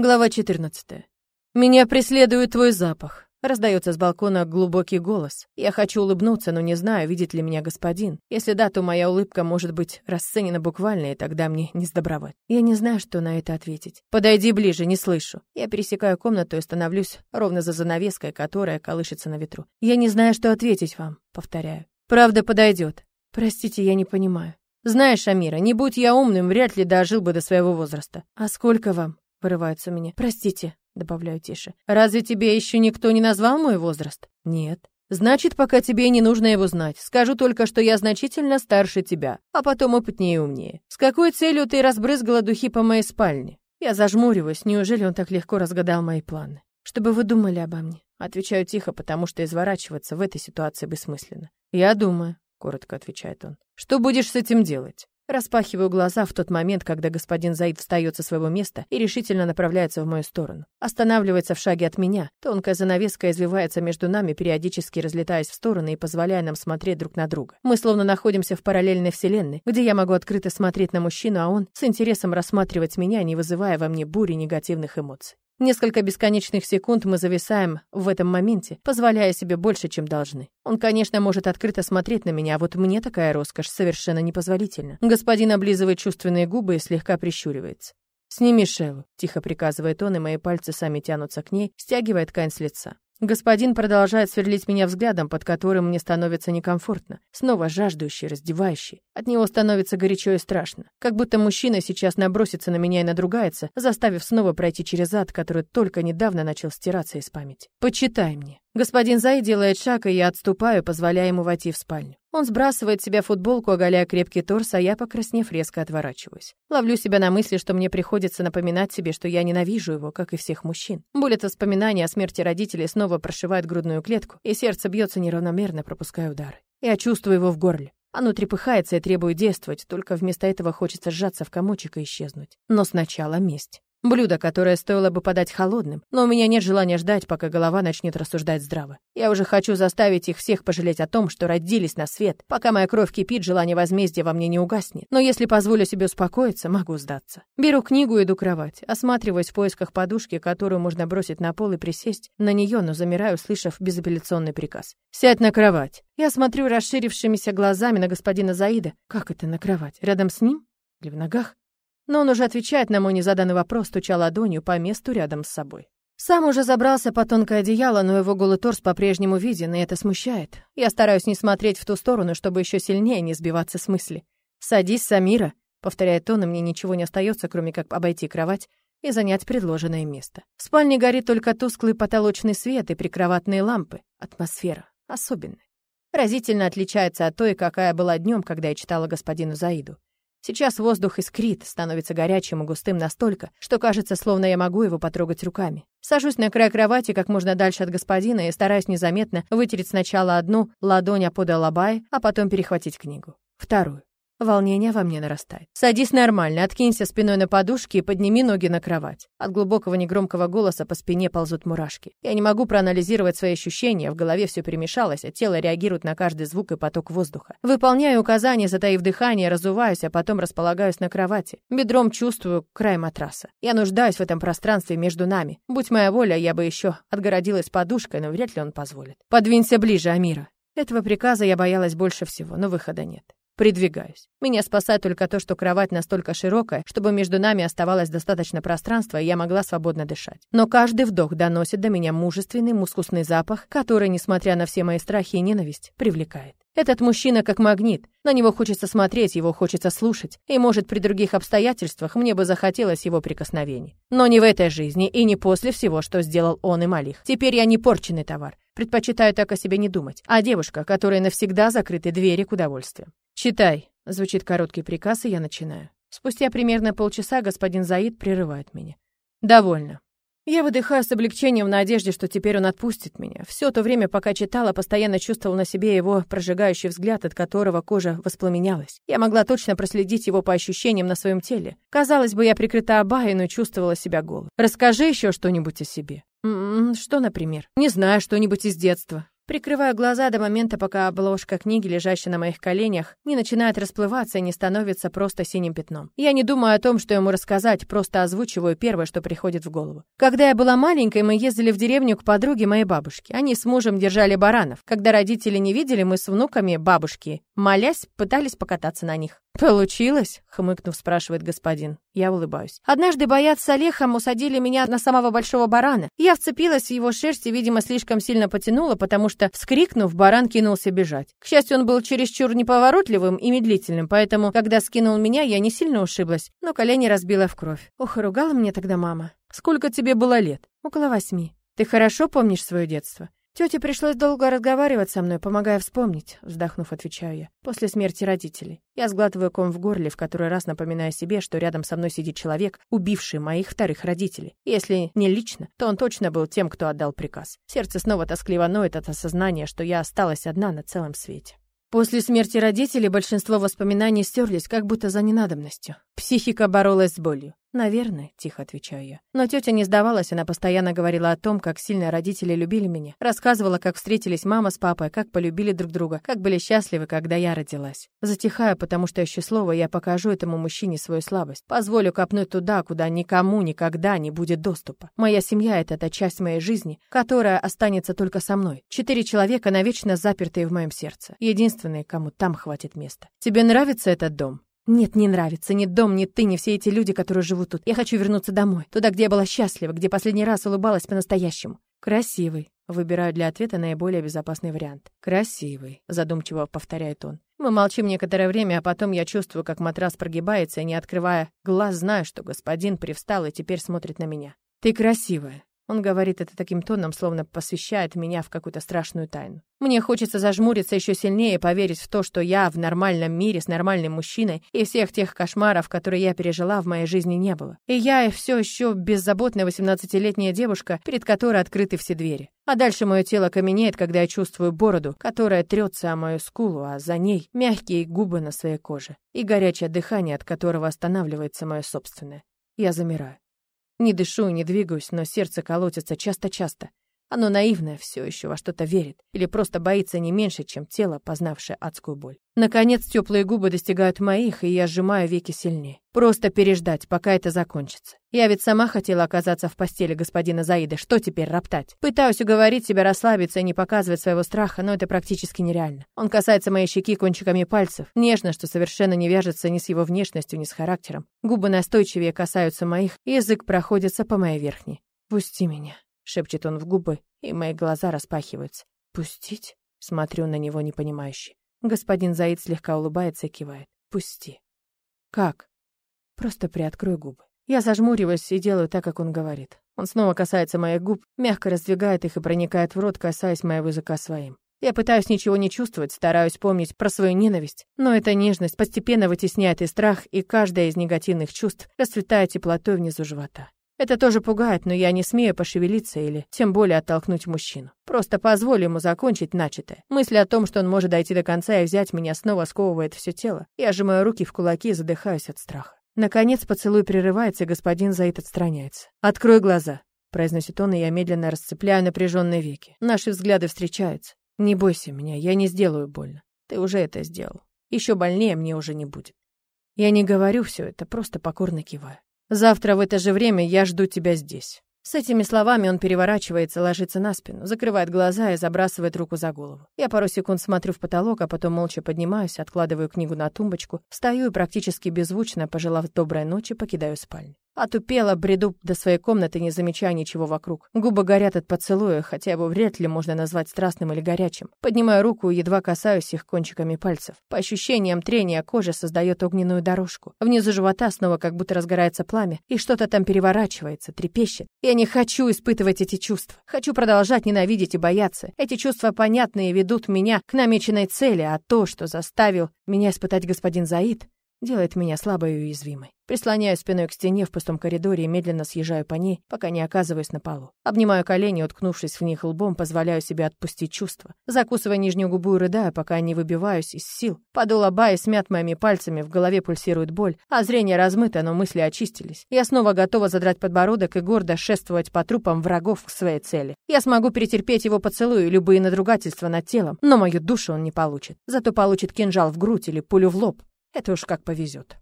Глава 14. Меня преследует твой запах. Раздается с балкона глубокий голос. Я хочу улыбнуться, но не знаю, видит ли меня господин. Если да, то моя улыбка может быть расценена буквально, и тогда мне не сдобровать. Я не знаю, что на это ответить. Подойди ближе, не слышу. Я пересекаю комнату и становлюсь ровно за занавеской, которая колышется на ветру. Я не знаю, что ответить вам, повторяю. Правда подойдет. Простите, я не понимаю. Знаешь, Амира, не будь я умным, вряд ли дожил бы до своего возраста. А сколько вам? Вырывается у меня. Простите, добавляю тише. Разве тебе еще никто не назвал мой возраст? Нет. Значит, пока тебе не нужно его знать. Скажу только, что я значительно старше тебя, а потом опытнее и умнее. С какой целью ты разбрызгала духи по моей спальне? Я зажмуриваюсь. Неужели он так легко разгадал мои планы? Чтобы вы думали обо мне. Отвечаю тихо, потому что изворачиваться в этой ситуации бессмысленно. Я думаю, коротко отвечает он. Что будешь с этим делать? Распахиваю глаза в тот момент, когда господин Заид встает со своего места и решительно направляется в мою сторону. Останавливается в шаге от меня. Тонкая занавеска извивается между нами, периодически разлетаясь в стороны и позволяя нам смотреть друг на друга. Мы словно находимся в параллельной вселенной, где я могу открыто смотреть на мужчину, а он с интересом рассматривать меня, не вызывая во мне бури негативных эмоций. Несколько бесконечных секунд мы зависаем в этом моменте, позволяя себе больше, чем должны. Он, конечно, может открыто смотреть на меня, а вот мне такая роскошь совершенно непозволительна. Господин облизывает чувственные губы и слегка прищуривается. «Сними шелу», — тихо приказывает он, и мои пальцы сами тянутся к ней, стягивая ткань с лица. Господин продолжает сверлить меня взглядом, под которым мне становится некомфортно. Снова жаждущий, раздевающий. От него становится горячо и страшно. Как будто мужчина сейчас набросится на меня и надругается, заставив снова пройти через ад, который только недавно начал стираться из памяти. «Почитай мне». Господин Зай делает шаг, и я отступаю, позволяя ему войти в спальню. Он сбрасывает с себя футболку, оголяя крепкий торс, а я, покраснев, резко отворачиваюсь. Ловлю себя на мысли, что мне приходится напоминать себе, что я ненавижу его, как и всех мужчин. Боль от воспоминания о смерти родителей снова прошивает грудную клетку, и сердце бьется неравномерно, пропуская удары. Я чувствую его в горле. Оно трепыхается и требует действовать, только вместо этого хочется сжаться в комочек и исчезнуть. Но сначала месть. Блюдо, которое стоило бы подать холодным, но у меня нет желания ждать, пока голова начнет рассуждать здраво. Я уже хочу заставить их всех пожалеть о том, что родились на свет. Пока моя кровь кипит, желание возмездия во мне не угаснет. Но если позволю себе успокоиться, могу сдаться. Беру книгу и иду кровать. Осматриваюсь в поисках подушки, которую можно бросить на пол и присесть на нее, но замираю, услышав безапелляционный приказ. «Сядь на кровать». Я смотрю расширившимися глазами на господина Заида. Как это на кровать? Рядом с ним? Или в ногах? Но он уже отвечает на мой незаданный вопрос, стуча ладонью по месту рядом с собой. Сам уже забрался по тонкое одеяло, но его голый торс по-прежнему виден, и это смущает. Я стараюсь не смотреть в ту сторону, чтобы еще сильнее не сбиваться с мысли. «Садись, Самира», — повторяет он, и мне ничего не остается, кроме как обойти кровать и занять предложенное место. В спальне горит только тусклый потолочный свет и прикроватные лампы. Атмосфера особенная. Разительно отличается от той, какая была днем, когда я читала господину Заиду. Сейчас воздух искрит, становится горячим и густым настолько, что кажется, словно я могу его потрогать руками. Сажусь на край кровати как можно дальше от господина и стараюсь незаметно вытереть сначала одну ладонь о подол лобай, а потом перехватить книгу. Вторую. Волнение во мне нарастает. Садись нормально, откинься спиной на подушке и подними ноги на кровать. От глубокого негромкого голоса по спине ползут мурашки. Я не могу проанализировать свои ощущения, в голове все перемешалось, а тело реагирует на каждый звук и поток воздуха. Выполняю указания, затаив дыхание, разуваюсь, а потом располагаюсь на кровати. Бедром чувствую край матраса. Я нуждаюсь в этом пространстве между нами. Будь моя воля, я бы еще отгородилась подушкой, но вряд ли он позволит. Подвинься ближе, Амира. Этого приказа я боялась больше всего, но выхода нет. Придвигаюсь. Меня спасает только то, что кровать настолько широкая, чтобы между нами оставалось достаточно пространства, и я могла свободно дышать. Но каждый вдох доносит до меня мужественный мускусный запах, который, несмотря на все мои страхи и ненависть, привлекает. Этот мужчина как магнит. На него хочется смотреть, его хочется слушать. И, может, при других обстоятельствах мне бы захотелось его прикосновений. Но не в этой жизни и не после всего, что сделал он и Малих. Теперь я не порченный товар. Предпочитаю так о себе не думать. А девушка, которой навсегда закрыты двери к удовольствию. «Читай», — звучит короткий приказ, и я начинаю. Спустя примерно полчаса господин Заид прерывает меня. «Довольно. Я выдыхаю с облегчением в надежде, что теперь он отпустит меня. Все то время, пока читала, постоянно чувствовал на себе его прожигающий взгляд, от которого кожа воспламенялась. Я могла точно проследить его по ощущениям на своем теле. Казалось бы, я прикрыта обаей, но чувствовала себя голой. Расскажи еще что-нибудь о себе. М -м, что, например? Не знаю, что-нибудь из детства. Прикрываю глаза до момента, пока обложка книги, лежащая на моих коленях, не начинает расплываться и не становится просто синим пятном. Я не думаю о том, что ему рассказать, просто озвучиваю первое, что приходит в голову. Когда я была маленькой, мы ездили в деревню к подруге моей бабушки. Они с мужем держали баранов. Когда родители не видели, мы с внуками бабушки, молясь, пытались покататься на них. «Получилось?» — хмыкнув, спрашивает господин. Я улыбаюсь. Однажды бояц с Олехом усадили меня на самого большого барана. Я вцепилась в его шерсть и, видимо, слишком сильно потянула, потому что, вскрикнув, баран кинулся бежать. К счастью, он был чересчур неповоротливым и медлительным, поэтому, когда скинул меня, я не сильно ушиблась, но колени разбила в кровь. Ох, ругала меня тогда мама. «Сколько тебе было лет?» «Около восьми. Ты хорошо помнишь свое детство?» Тете пришлось долго разговаривать со мной, помогая вспомнить, вздохнув, отвечаю я. После смерти родителей. Я сглатываю ком в горле, в который раз напоминая себе, что рядом со мной сидит человек, убивший моих вторых родителей. Если не лично, то он точно был тем, кто отдал приказ. Сердце снова тоскливо ноет от осознания, что я осталась одна на целом свете. После смерти родителей большинство воспоминаний стерлись, как будто за ненадобностью. Психика боролась с болью. «Наверное», — тихо отвечаю я. Но тетя не сдавалась, она постоянно говорила о том, как сильно родители любили меня. Рассказывала, как встретились мама с папой, как полюбили друг друга, как были счастливы, когда я родилась. Затихаю, потому что еще слово я покажу этому мужчине свою слабость. Позволю копнуть туда, куда никому никогда не будет доступа. Моя семья — это та часть моей жизни, которая останется только со мной. Четыре человека навечно запертые в моем сердце. Единственные, кому там хватит места. Тебе нравится этот дом? Нет, не нравится. Ни дом, ни ты, ни все эти люди, которые живут тут. Я хочу вернуться домой. Туда, где я была счастлива, где последний раз улыбалась по-настоящему. Красивый. Выбираю для ответа наиболее безопасный вариант. Красивый, задумчиво повторяет он. Мы молчим некоторое время, а потом я чувствую, как матрас прогибается, и не открывая глаз, знаю, что господин привстал и теперь смотрит на меня. Ты красивая. Он говорит это таким тоном, словно посвящает меня в какую-то страшную тайну. Мне хочется зажмуриться еще сильнее и поверить в то, что я в нормальном мире с нормальным мужчиной, и всех тех кошмаров, которые я пережила, в моей жизни не было. И я все еще беззаботная 18-летняя девушка, перед которой открыты все двери. А дальше мое тело каменеет, когда я чувствую бороду, которая трется о мою скулу, а за ней мягкие губы на своей коже и горячее дыхание, от которого останавливается мое собственное. Я замираю. Не дышу и не двигаюсь, но сердце колотится часто-часто. Оно наивное, все еще во что-то верит, или просто боится не меньше, чем тело, познавшее адскую боль. Наконец, теплые губы достигают моих, и я сжимаю веки сильнее. Просто переждать, пока это закончится. Я ведь сама хотела оказаться в постели господина Заида, что теперь роптать? Пытаюсь уговорить себя расслабиться и не показывать своего страха, но это практически нереально. Он касается моей щеки кончиками пальцев, нежно, что совершенно не вяжется ни с его внешностью, ни с характером. Губы настойчивее касаются моих, язык проходится по моей верхней. «Пусти меня», шепчет он в губы, и мои глаза распахиваются. Пустить? Смотрю на него непонимающе. Господин Заид слегка улыбается и кивает. Пусти. Как? Просто приоткрой губы. Я зажмуриваюсь и делаю так, как он говорит. Он снова касается моих губ, мягко раздвигает их и проникает в рот, касаясь моего языка своим. Я пытаюсь ничего не чувствовать, стараюсь помнить про свою ненависть, но эта нежность постепенно вытесняет и страх, и каждое из негативных чувств расцветает теплотой внизу живота. Это тоже пугает, но я не смею пошевелиться или тем более оттолкнуть мужчину. Просто позволь ему закончить начатое. Мысль о том, что он может дойти до конца и взять меня, снова сковывает все тело. Я сжимаю руки в кулаки и задыхаюсь от страха. Наконец поцелуй прерывается, и господин Заид отстраняется. «Открой глаза», — произносит он, и я медленно расцепляю напряженные веки. Наши взгляды встречаются. «Не бойся меня, я не сделаю больно. Ты уже это сделал. Еще больнее мне уже не будет». Я не говорю все это, просто покорно киваю. Завтра в это же время я жду тебя здесь. С этими словами он переворачивается, ложится на спину, закрывает глаза и забрасывает руку за голову. Я пару секунд смотрю в потолок, а потом молча поднимаюсь, откладываю книгу на тумбочку, встаю и практически беззвучно, пожелав доброй ночи, покидаю спальню. Отупела, бреду до своей комнаты, не замечая ничего вокруг. Губы горят от поцелуя, хотя его вряд ли можно назвать страстным или горячим. Поднимаю руку и едва касаюсь их кончиками пальцев. По ощущениям трения кожи создает огненную дорожку. Внизу живота снова как будто разгорается пламя, и что-то там переворачивается, трепещет. Я не хочу испытывать эти чувства. Хочу продолжать ненавидеть и бояться. Эти чувства понятные ведут меня к намеченной цели, а то, что заставил меня испытать господин Заид, делает меня слабой и уязвимой. Прислоняю спиной к стене в пустом коридоре и медленно съезжаю по ней, пока не оказываюсь на полу. Обнимаю колени, уткнувшись в них лбом, позволяю себе отпустить чувства. Закусывая нижнюю губу и рыдаю, пока не выбиваюсь из сил. Подол Абаи смят моими пальцами, в голове пульсирует боль, а зрение размыто, но мысли очистились. Я снова готова задрать подбородок и гордо шествовать по трупам врагов к своей цели. Я смогу перетерпеть его поцелуи и любые надругательства над телом, но мою душу он не получит. Зато получит кинжал в грудь или пулю в лоб. Это уж как повезет.